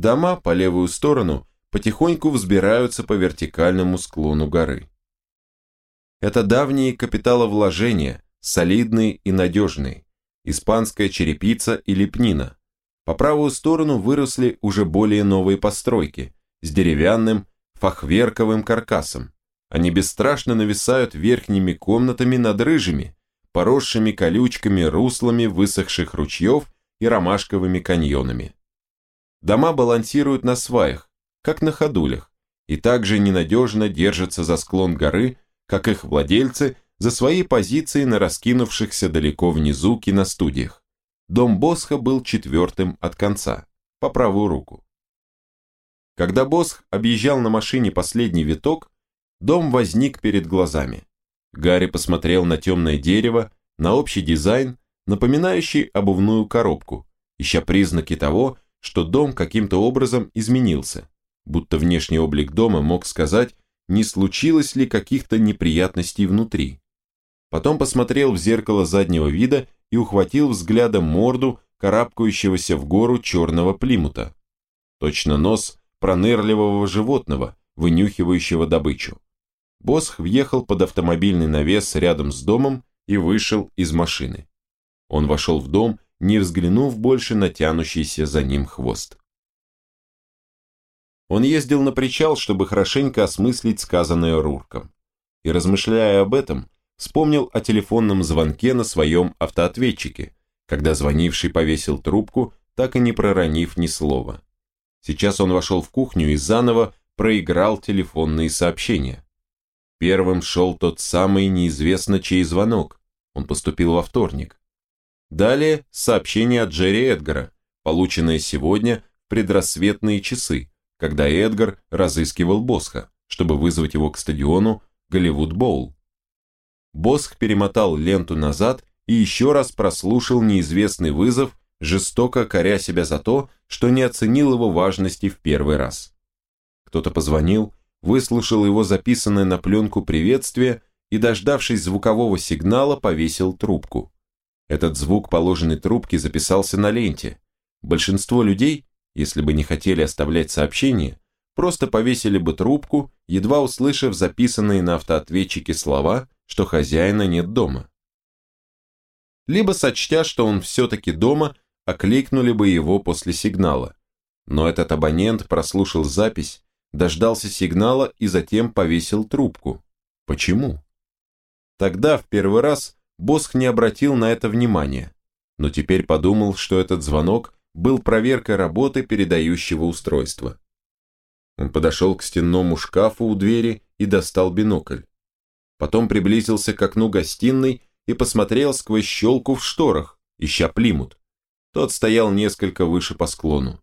Дома по левую сторону потихоньку взбираются по вертикальному склону горы. Это давние капиталовложения, солидные и надежные, испанская черепица и лепнина. По правую сторону выросли уже более новые постройки с деревянным фахверковым каркасом. Они бесстрашно нависают верхними комнатами над рыжими, поросшими колючками руслами высохших ручьев и ромашковыми каньонами. Дома балансируют на сваях, как на ходулях, и также ненадежно держатся за склон горы, как их владельцы за свои позиции на раскинувшихся далеко внизу киностудиях. Дом Босха был четвертым от конца, по правую руку. Когда Босх объезжал на машине последний виток, дом возник перед глазами. Гарри посмотрел на темное дерево, на общий дизайн, напоминающий обувную коробку, ища признаки того, что дом каким-то образом изменился, будто внешний облик дома мог сказать, не случилось ли каких-то неприятностей внутри. Потом посмотрел в зеркало заднего вида и ухватил взглядом морду карабкающегося в гору черного плимута. Точно нос пронырливого животного, вынюхивающего добычу. Босх въехал под автомобильный навес рядом с домом и вышел из машины. Он вошел в дом, не взглянув больше на тянущийся за ним хвост. Он ездил на причал, чтобы хорошенько осмыслить сказанное Рурком. И размышляя об этом, вспомнил о телефонном звонке на своем автоответчике, когда звонивший повесил трубку, так и не проронив ни слова. Сейчас он вошел в кухню и заново проиграл телефонные сообщения. Первым шел тот самый неизвестно чей звонок. Он поступил во вторник. Далее сообщение от Джерри Эдгара, полученное сегодня в предрассветные часы, когда Эдгар разыскивал Босха, чтобы вызвать его к стадиону Голливуд Боул. Босх перемотал ленту назад и еще раз прослушал неизвестный вызов, жестоко коря себя за то, что не оценил его важности в первый раз. Кто-то позвонил, выслушал его записанное на пленку приветствие и, дождавшись звукового сигнала, повесил трубку. Этот звук положенной трубки записался на ленте. Большинство людей, если бы не хотели оставлять сообщение, просто повесили бы трубку, едва услышав записанные на автоответчике слова, что хозяина нет дома. Либо сочтя, что он все-таки дома, окликнули бы его после сигнала. Но этот абонент прослушал запись дождался сигнала и затем повесил трубку. Почему? Тогда, в первый раз, Босх не обратил на это внимания, но теперь подумал, что этот звонок был проверкой работы передающего устройства. Он подошел к стенному шкафу у двери и достал бинокль. Потом приблизился к окну гостиной и посмотрел сквозь щелку в шторах, ища Плимут. Тот стоял несколько выше по склону.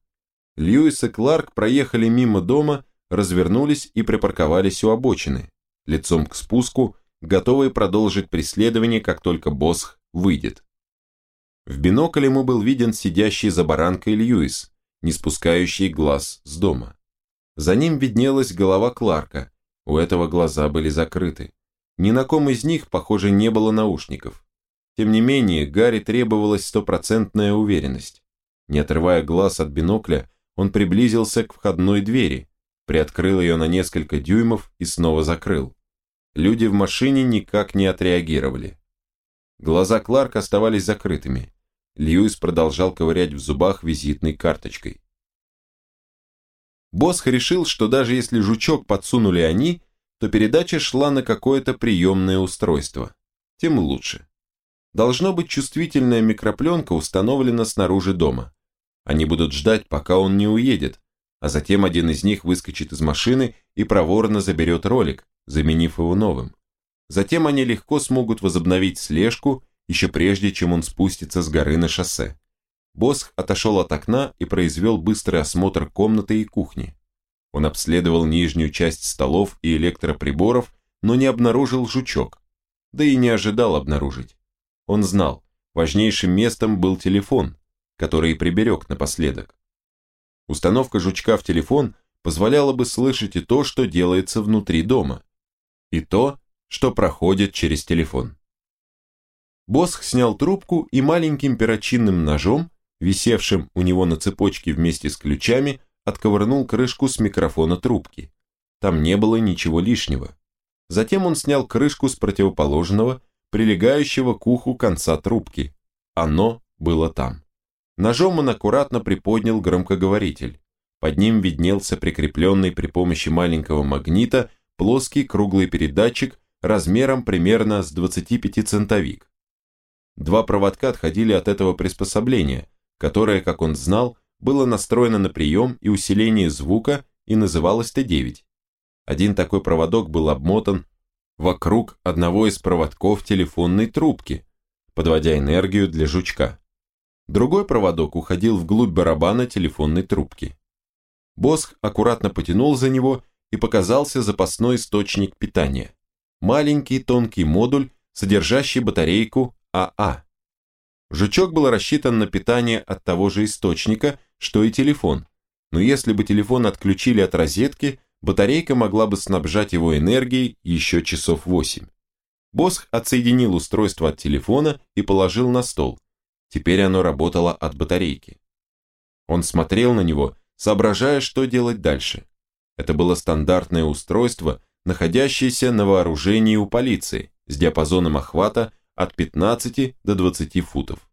Льюис и Кларк проехали мимо дома развернулись и припарковались у обочины, лицом к спуску, готовые продолжить преследование, как только Босх выйдет. В бинокль ему был виден сидящий за баранкой Льюис, не спускающий глаз с дома. За ним виднелась голова Кларка, у этого глаза были закрыты. Ни на ком из них, похоже, не было наушников. Тем не менее, Гарри требовалась стопроцентная уверенность. Не отрывая глаз от бинокля, он приблизился к входной двери, приоткрыл ее на несколько дюймов и снова закрыл. Люди в машине никак не отреагировали. Глаза Кларка оставались закрытыми. Льюис продолжал ковырять в зубах визитной карточкой. Босх решил, что даже если жучок подсунули они, то передача шла на какое-то приемное устройство. Тем лучше. Должно быть чувствительная микропленка установлена снаружи дома. Они будут ждать, пока он не уедет, а затем один из них выскочит из машины и проворно заберет ролик, заменив его новым. Затем они легко смогут возобновить слежку, еще прежде, чем он спустится с горы на шоссе. Босх отошел от окна и произвел быстрый осмотр комнаты и кухни. Он обследовал нижнюю часть столов и электроприборов, но не обнаружил жучок. Да и не ожидал обнаружить. Он знал, важнейшим местом был телефон, который и приберег напоследок. Установка жучка в телефон позволяла бы слышать и то, что делается внутри дома, и то, что проходит через телефон. Босх снял трубку и маленьким перочинным ножом, висевшим у него на цепочке вместе с ключами, отковырнул крышку с микрофона трубки. Там не было ничего лишнего. Затем он снял крышку с противоположного, прилегающего к уху конца трубки. Оно было там. Ножом он аккуратно приподнял громкоговоритель. Под ним виднелся прикрепленный при помощи маленького магнита плоский круглый передатчик размером примерно с 25-центовик. Два проводка отходили от этого приспособления, которое, как он знал, было настроено на прием и усиление звука и называлось Т9. Один такой проводок был обмотан вокруг одного из проводков телефонной трубки, подводя энергию для жучка. Другой проводок уходил вглубь барабана телефонной трубки. Босх аккуратно потянул за него и показался запасной источник питания. Маленький тонкий модуль, содержащий батарейку АА. Жучок был рассчитан на питание от того же источника, что и телефон, но если бы телефон отключили от розетки, батарейка могла бы снабжать его энергией еще часов 8. Босх отсоединил устройство от телефона и положил на стол. Теперь оно работало от батарейки. Он смотрел на него, соображая, что делать дальше. Это было стандартное устройство, находящееся на вооружении у полиции, с диапазоном охвата от 15 до 20 футов.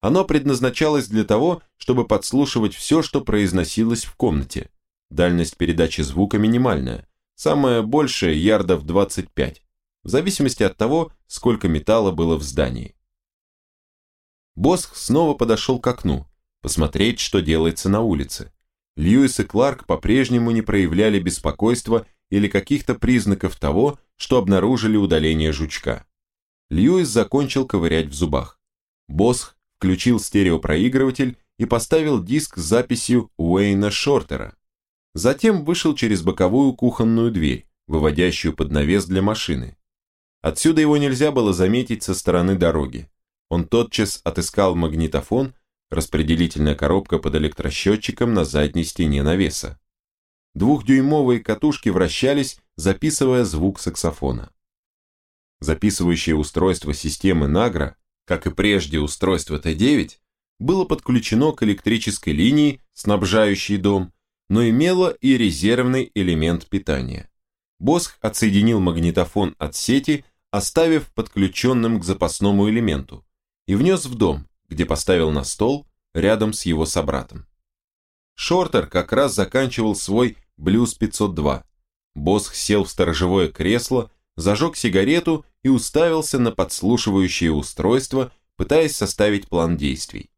Оно предназначалось для того, чтобы подслушивать все, что произносилось в комнате. Дальность передачи звука минимальная, самое большее ярдов 25, в зависимости от того, сколько металла было в здании. Босх снова подошел к окну, посмотреть, что делается на улице. Льюис и Кларк по-прежнему не проявляли беспокойства или каких-то признаков того, что обнаружили удаление жучка. Льюис закончил ковырять в зубах. Босх включил стереопроигрыватель и поставил диск с записью Уэйна Шортера. Затем вышел через боковую кухонную дверь, выводящую под навес для машины. Отсюда его нельзя было заметить со стороны дороги. Он тотчас отыскал магнитофон, распределительная коробка под электросчетчиком на задней стене навеса. Двухдюймовые катушки вращались, записывая звук саксофона. Записывающее устройство системы Награ, как и прежде устройство Т9, было подключено к электрической линии, снабжающей дом, но имело и резервный элемент питания. Босх отсоединил магнитофон от сети, оставив подключенным к запасному элементу, и внес в дом, где поставил на стол рядом с его собратом. Шортер как раз заканчивал свой Блюз 502. Босх сел в сторожевое кресло, зажег сигарету и уставился на подслушивающее устройство, пытаясь составить план действий.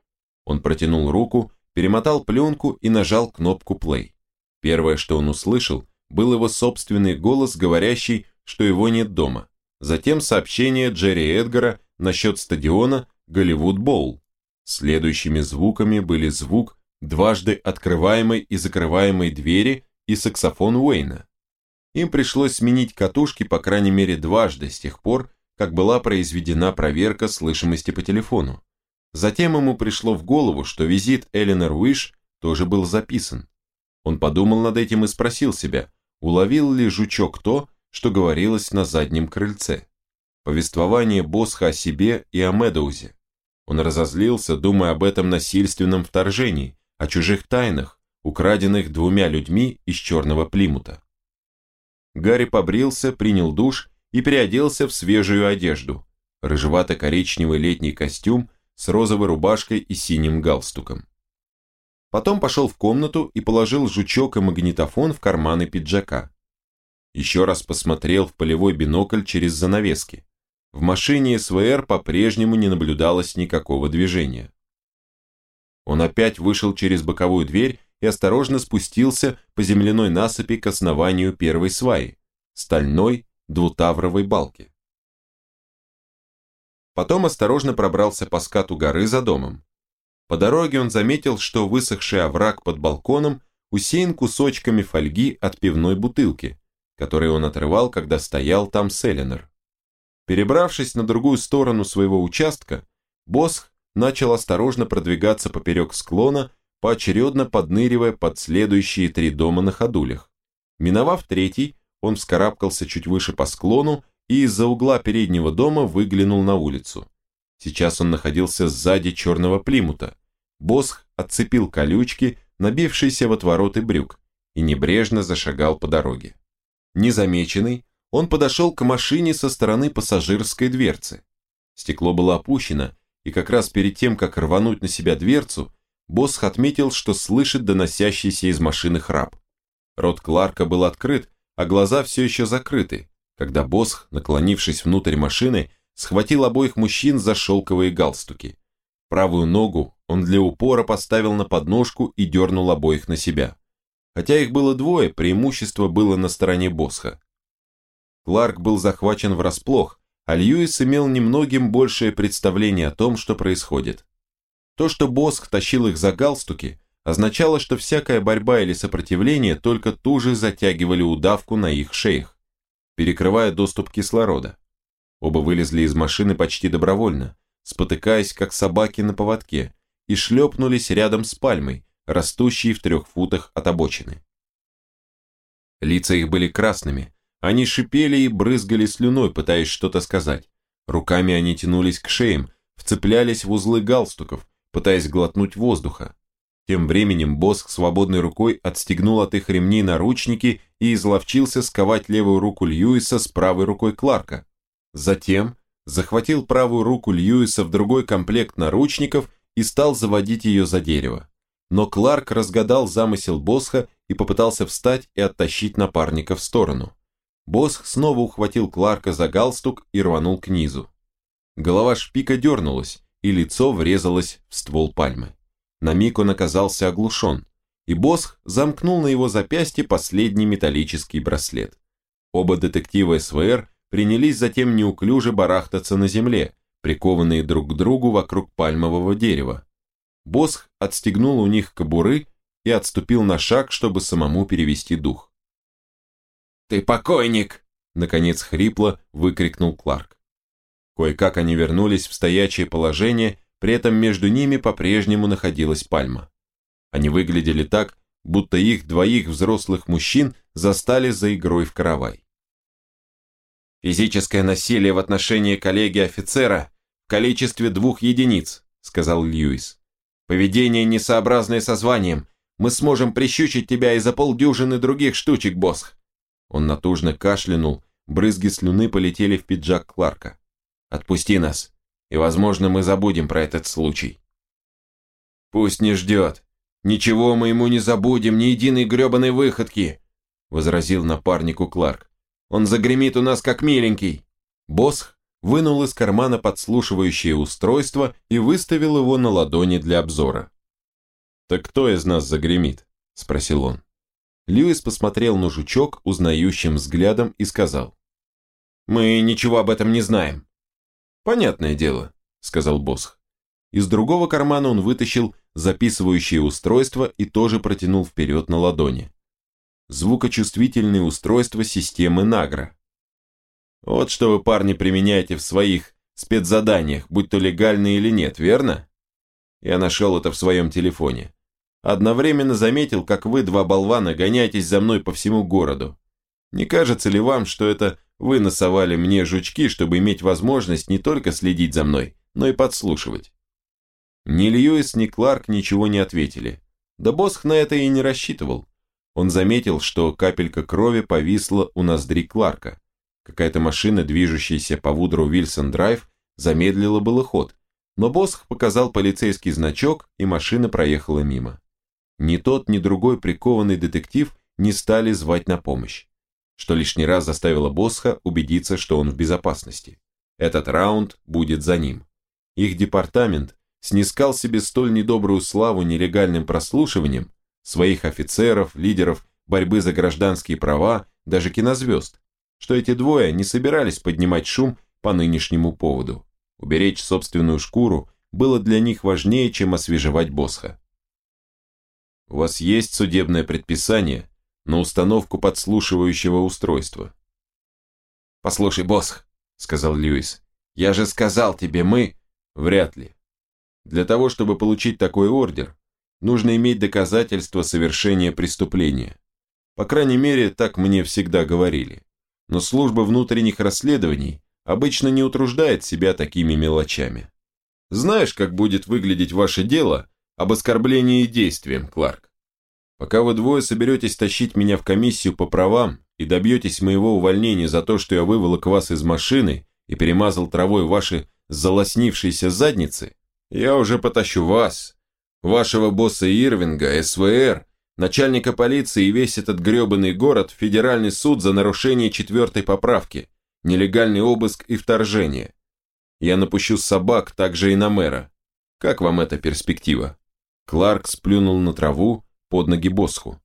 Он протянул руку, перемотал пленку и нажал кнопку play. Первое, что он услышал, был его собственный голос, говорящий, что его нет дома. Затем сообщение Джерри Эдгара насчет стадиона Голливуд Боул. Следующими звуками были звук дважды открываемой и закрываемой двери и саксофон Уэйна. Им пришлось сменить катушки по крайней мере дважды с тех пор, как была произведена проверка слышимости по телефону. Затем ему пришло в голову, что визит Эленор Уиш тоже был записан. Он подумал над этим и спросил себя, уловил ли жучок то, что говорилось на заднем крыльце. Повествование Босха о себе и о Медоузе. Он разозлился, думая об этом насильственном вторжении, о чужих тайнах, украденных двумя людьми из черного Плимута. Гарри побрился, принял душ и переоделся в свежую одежду, рыжевато-коричневый летний костюм с розовой рубашкой и синим галстуком. Потом пошел в комнату и положил жучок и магнитофон в карманы пиджака. Еще раз посмотрел в полевой бинокль через занавески. В машине СВР по-прежнему не наблюдалось никакого движения. Он опять вышел через боковую дверь и осторожно спустился по земляной насыпи к основанию первой сваи, стальной двутавровой балки. Потом осторожно пробрался по скату горы за домом. По дороге он заметил, что высохший овраг под балконом усеян кусочками фольги от пивной бутылки, которые он отрывал, когда стоял там с Эленор. Перебравшись на другую сторону своего участка, Босх начал осторожно продвигаться поперек склона поочередно подныривая под следующие три дома на ходулях. Миновав третий, он вскарабкался чуть выше по склону и из-за угла переднего дома выглянул на улицу. Сейчас он находился сзади черного плимута. Босх отцепил колючки, набившийся в отвороты брюк, и небрежно зашагал по дороге. Незамеченный, он подошел к машине со стороны пассажирской дверцы. Стекло было опущено, и как раз перед тем, как рвануть на себя дверцу, Босх отметил, что слышит доносящийся из машины храп. Рот Кларка был открыт, а глаза все еще закрыты, когда Босх, наклонившись внутрь машины, схватил обоих мужчин за шелковые галстуки. Правую ногу он для упора поставил на подножку и дернул обоих на себя. Хотя их было двое, преимущество было на стороне Босха. Кларк был захвачен врасплох, а Льюис имел немногим большее представление о том, что происходит. То, что Босх тащил их за галстуки, означало, что всякая борьба или сопротивление только туже затягивали удавку на их шеях, перекрывая доступ кислорода. Оба вылезли из машины почти добровольно, спотыкаясь, как собаки на поводке, и шлепнулись рядом с пальмой, растущей в трех футах от обочины. Лица их были красными, они шипели и брызгали слюной, пытаясь что-то сказать. Руками они тянулись к шеям, вцеплялись в узлы галстуков, пытаясь глотнуть воздуха. Тем временем Боск свободной рукой отстегнул от их ремней наручники и изловчился сковать левую руку Льюиса с правой рукой Кларка. Затем захватил правую руку Льюиса в другой комплект наручников и стал заводить ее за дерево. Но Кларк разгадал замысел Босха и попытался встать и оттащить напарника в сторону. Босх снова ухватил Кларка за галстук и рванул к низу. Голова шпика дернулась, и лицо врезалось в ствол пальмы. На миг он оказался оглушен, и Босх замкнул на его запястье последний металлический браслет. Оба детектива СВР принялись затем неуклюже барахтаться на земле, прикованные друг к другу вокруг пальмового дерева. Босх отстегнул у них кобуры и отступил на шаг, чтобы самому перевести дух. «Ты покойник!» – наконец хрипло выкрикнул Кларк. Кое-как они вернулись в стоячее положение, при этом между ними по-прежнему находилась пальма. Они выглядели так, будто их двоих взрослых мужчин застали за игрой в каравай. «Физическое насилие в отношении коллеги-офицера в количестве двух единиц», – сказал Льюис. «Поведение, несообразное со званием. Мы сможем прищучить тебя и за полдюжины других штучек, Босх. Он натужно кашлянул, брызги слюны полетели в пиджак Кларка. «Отпусти нас, и, возможно, мы забудем про этот случай». «Пусть не ждет. Ничего мы ему не забудем, ни единой гребаной выходки», возразил напарнику Кларк. «Он загремит у нас как миленький». Босх вынул из кармана подслушивающее устройство и выставил его на ладони для обзора. «Так кто из нас загремит?» – спросил он. Льюис посмотрел на жучок узнающим взглядом и сказал. «Мы ничего об этом не знаем». «Понятное дело», — сказал Босх. Из другого кармана он вытащил записывающее устройство и тоже протянул вперед на ладони. Звукочувствительные устройства системы Награ. Вот что вы, парни, применяете в своих спецзаданиях, будь то легальные или нет, верно? Я нашел это в своем телефоне. Одновременно заметил, как вы, два болвана, гоняетесь за мной по всему городу. Не кажется ли вам, что это вы насовали мне жучки, чтобы иметь возможность не только следить за мной, но и подслушивать?» Ни Льюис, ни Кларк ничего не ответили. Да Босх на это и не рассчитывал. Он заметил, что капелька крови повисла у ноздри Кларка. Какая-то машина, движущаяся по Вудру Вильсон Драйв, замедлила было ход, но Босх показал полицейский значок, и машина проехала мимо. Ни тот, ни другой прикованный детектив не стали звать на помощь, что лишний раз заставило Босха убедиться, что он в безопасности. Этот раунд будет за ним. Их департамент снискал себе столь недобрую славу нелегальным прослушиванием своих офицеров, лидеров борьбы за гражданские права, даже кинозвезд, что эти двое не собирались поднимать шум по нынешнему поводу. Уберечь собственную шкуру было для них важнее, чем освежевать Босха. У вас есть судебное предписание на установку подслушивающего устройства? «Послушай, босс», — сказал Льюис, — «я же сказал тебе, мы...» «Вряд ли. Для того, чтобы получить такой ордер, нужно иметь доказательства совершения преступления. По крайней мере, так мне всегда говорили. Но служба внутренних расследований обычно не утруждает себя такими мелочами. Знаешь, как будет выглядеть ваше дело об оскорблении действием, Кларк. Пока вы двое соберетесь тащить меня в комиссию по правам и добьетесь моего увольнения за то, что я выволок вас из машины и перемазал травой ваши залоснившиеся задницы, я уже потащу вас, вашего босса Ирвинга, СВР, начальника полиции и весь этот гребаный город в федеральный суд за нарушение четвертой поправки, нелегальный обыск и вторжение. Я напущу собак также и на мэра. Как вам эта перспектива? Кларк сплюнул на траву под ноги Босху.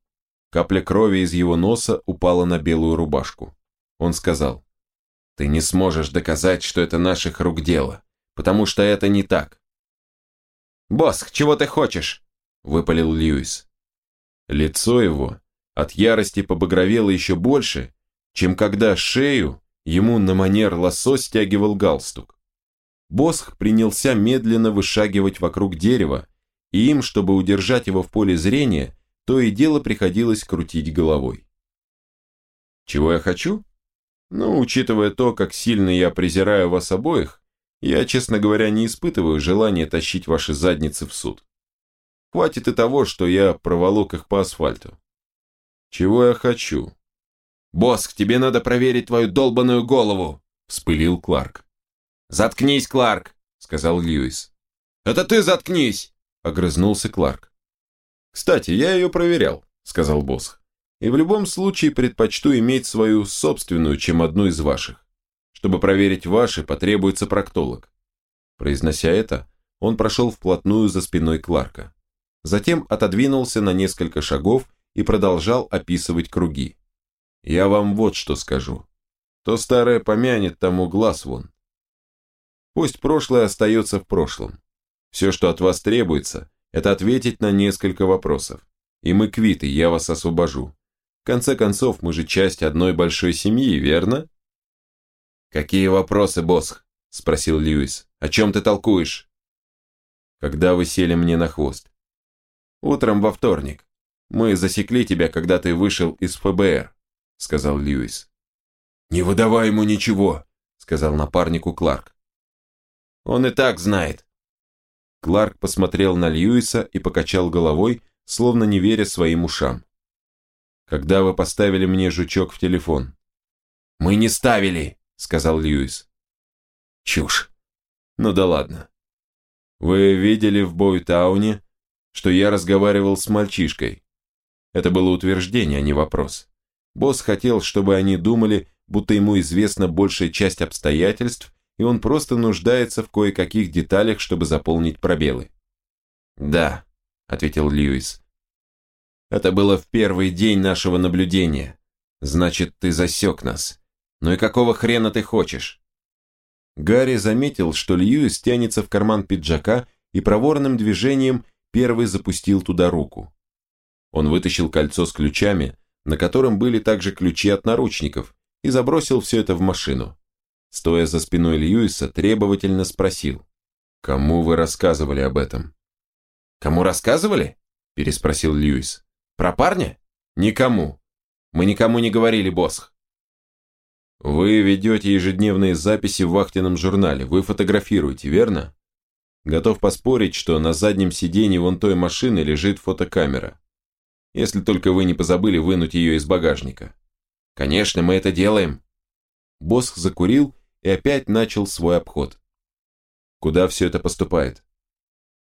Капля крови из его носа упала на белую рубашку. Он сказал, «Ты не сможешь доказать, что это наших рук дело, потому что это не так». «Босх, чего ты хочешь?» – выпалил Льюис. Лицо его от ярости побагровело еще больше, чем когда шею ему на манер лосо стягивал галстук. Босх принялся медленно вышагивать вокруг дерева, и им, чтобы удержать его в поле зрения, то и дело приходилось крутить головой. Чего я хочу? Ну, учитывая то, как сильно я презираю вас обоих, я, честно говоря, не испытываю желания тащить ваши задницы в суд. Хватит и того, что я проволок их по асфальту. Чего я хочу? «Босс, тебе надо проверить твою долбаную голову!» – вспылил Кларк. «Заткнись, Кларк!» – сказал Льюис. «Это ты заткнись!» – огрызнулся Кларк. «Кстати, я ее проверял», – сказал Босх. «И в любом случае предпочту иметь свою собственную, чем одну из ваших. Чтобы проверить ваши, потребуется проктолог». Произнося это, он прошел вплотную за спиной Кларка. Затем отодвинулся на несколько шагов и продолжал описывать круги. «Я вам вот что скажу. То старое помянет, тому глаз вон. Пусть прошлое остается в прошлом. Все, что от вас требуется, это ответить на несколько вопросов. И мы квиты, я вас освобожу. В конце концов, мы же часть одной большой семьи, верно? Какие вопросы, босс? Спросил Льюис. О чем ты толкуешь? Когда вы сели мне на хвост? Утром во вторник. Мы засекли тебя, когда ты вышел из ФБР, сказал Льюис. Не выдавай ему ничего, сказал напарнику Кларк. Он и так знает. Кларк посмотрел на Льюиса и покачал головой, словно не веря своим ушам. «Когда вы поставили мне жучок в телефон?» «Мы не ставили», — сказал Льюис. «Чушь. Ну да ладно. Вы видели в Бойтауне, что я разговаривал с мальчишкой? Это было утверждение, а не вопрос. Босс хотел, чтобы они думали, будто ему известна большая часть обстоятельств, и он просто нуждается в кое-каких деталях, чтобы заполнить пробелы. «Да», — ответил Льюис. «Это было в первый день нашего наблюдения. Значит, ты засек нас. Ну и какого хрена ты хочешь?» Гарри заметил, что Льюис тянется в карман пиджака и проворным движением первый запустил туда руку. Он вытащил кольцо с ключами, на котором были также ключи от наручников, и забросил все это в машину стоя за спиной Льюиса, требовательно спросил. «Кому вы рассказывали об этом?» «Кому рассказывали?» – переспросил Льюис. «Про парня?» «Никому. Мы никому не говорили, босс». «Вы ведете ежедневные записи в вахтенном журнале, вы фотографируете, верно?» Готов поспорить, что на заднем сиденье вон той машины лежит фотокамера. Если только вы не позабыли вынуть ее из багажника. Конечно, мы это делаем. Босх закурил и опять начал свой обход. Куда все это поступает?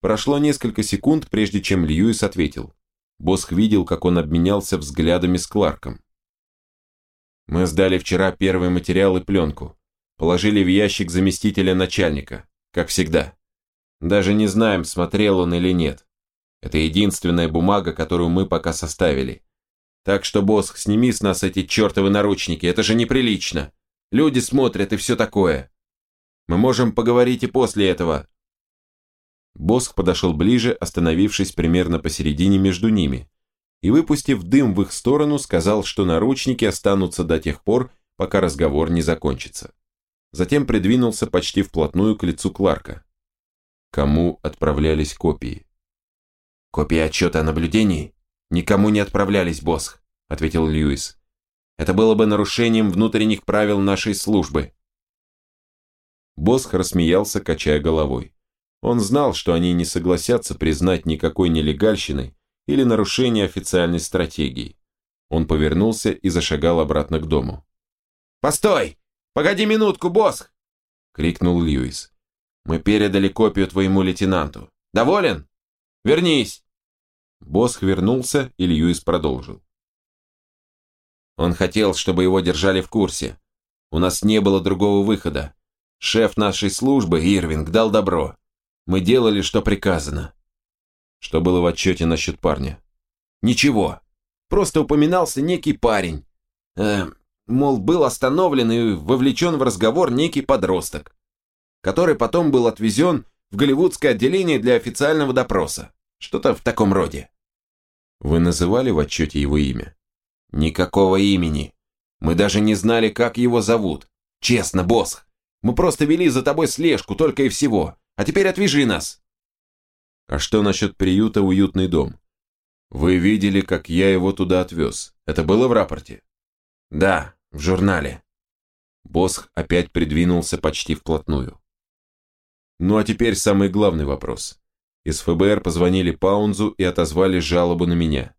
Прошло несколько секунд, прежде чем Льюис ответил. Босх видел, как он обменялся взглядами с Кларком. Мы сдали вчера первый материал и пленку. Положили в ящик заместителя начальника, как всегда. Даже не знаем, смотрел он или нет. Это единственная бумага, которую мы пока составили. Так что, босс, сними с нас эти чертовы наручники, это же неприлично. Люди смотрят и все такое. Мы можем поговорить и после этого. Босх подошел ближе, остановившись примерно посередине между ними, и, выпустив дым в их сторону, сказал, что наручники останутся до тех пор, пока разговор не закончится. Затем придвинулся почти вплотную к лицу Кларка. Кому отправлялись копии? «Копии отчета о наблюдении никому не отправлялись, Босх», ответил Льюис. Это было бы нарушением внутренних правил нашей службы. Босх рассмеялся, качая головой. Он знал, что они не согласятся признать никакой нелегальщины или нарушение официальной стратегии. Он повернулся и зашагал обратно к дому. «Постой! Погоди минутку, босс!» — крикнул Льюис. «Мы передали копию твоему лейтенанту. Доволен? Вернись!» Босх вернулся, и Льюис продолжил. Он хотел, чтобы его держали в курсе. У нас не было другого выхода. Шеф нашей службы, Ирвинг, дал добро. Мы делали, что приказано. Что было в отчете насчет парня? Ничего. Просто упоминался некий парень. Э, мол, был остановлен и вовлечен в разговор некий подросток, который потом был отвезен в голливудское отделение для официального допроса. Что-то в таком роде. Вы называли в отчете его имя? Никакого имени. Мы даже не знали, как его зовут. Честно, босс. Мы просто вели за тобой слежку, только и всего. А теперь отвяжи нас. А что насчет приюта «Уютный дом»? Вы видели, как я его туда отвез. Это было в рапорте? Да, в журнале. Босх опять придвинулся почти вплотную. Ну а теперь самый главный вопрос. Из ФБР позвонили Паунзу и отозвали жалобу на меня.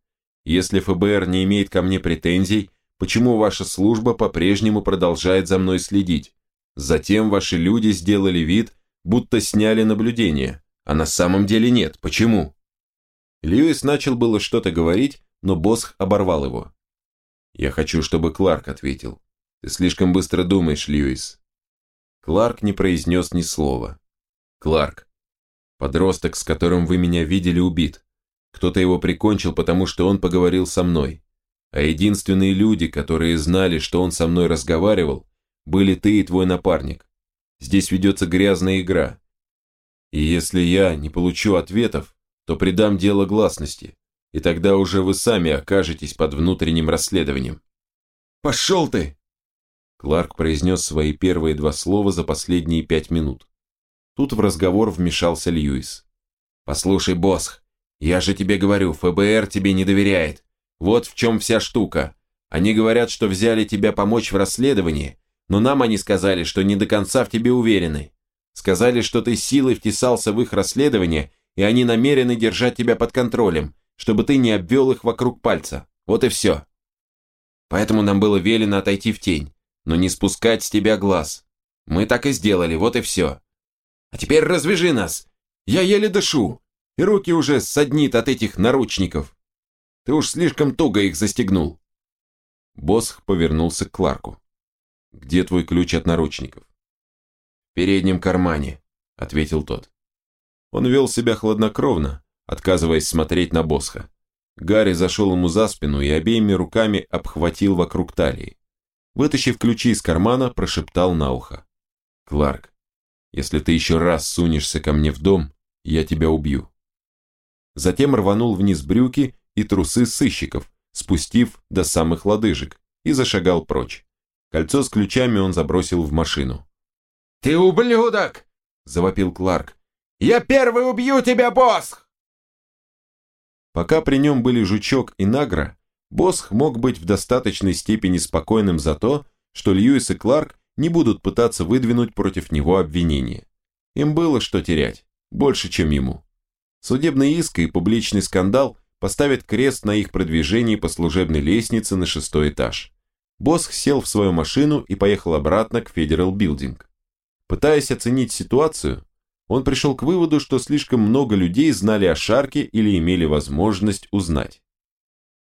Если ФБР не имеет ко мне претензий, почему ваша служба по-прежнему продолжает за мной следить? Затем ваши люди сделали вид, будто сняли наблюдение, а на самом деле нет. Почему? Льюис начал было что-то говорить, но Босх оборвал его. Я хочу, чтобы Кларк ответил. Ты слишком быстро думаешь, Льюис. Кларк не произнес ни слова. Кларк, Подросток, с которым вы меня видели, убит. Кто-то его прикончил, потому что он поговорил со мной. А единственные люди, которые знали, что он со мной разговаривал, были ты и твой напарник. Здесь ведется грязная игра. И если я не получу ответов, то придам дело гласности, и тогда уже вы сами окажетесь под внутренним расследованием. «Пошел ты!» Кларк произнес свои первые два слова за последние пять минут. Тут в разговор вмешался Льюис. «Послушай, Босх, я же тебе говорю, ФБР тебе не доверяет. Вот в чем вся штука. Они говорят, что взяли тебя помочь в расследовании, но нам они сказали, что не до конца в тебе уверены. Сказали, что ты силой втесался в их расследование, и они намерены держать тебя под контролем, чтобы ты не обвел их вокруг пальца. Вот и все. Поэтому нам было велено отойти в тень, но не спускать с тебя глаз. Мы так и сделали, вот и все. А теперь развяжи нас. Я еле дышу, и руки уже саднит от этих наручников. Ты уж слишком туго их застегнул. Босх повернулся к Кларку. «Где твой ключ от наручников?» «В переднем кармане», — ответил тот. Он вел себя хладнокровно, отказываясь смотреть на Босха. Гарри зашел ему за спину и обеими руками обхватил вокруг талии. Вытащив ключи из кармана, прошептал на ухо. «Кларк, если ты еще раз сунешься ко мне в дом, я тебя убью. Затем рванул вниз брюки и трусы сыщиков, спустив до самых лодыжек, и зашагал прочь. Кольцо с ключами он забросил в машину. «Ты ублюдок!» – завопил Кларк. «Я первый убью тебя, Босх!» Пока при нем были Жучок и Награ, Босх мог быть в достаточной степени спокойным за то, что Льюис и Кларк не будут пытаться выдвинуть против него обвинения. Им было что терять, больше, чем ему. Судебный иск и публичный скандал поставят крест на их продвижении по служебной лестнице на шестой этаж. Босх сел в свою машину и поехал обратно к Федерал Билдинг. Пытаясь оценить ситуацию, он пришел к выводу, что слишком много людей знали о Шарке или имели возможность узнать.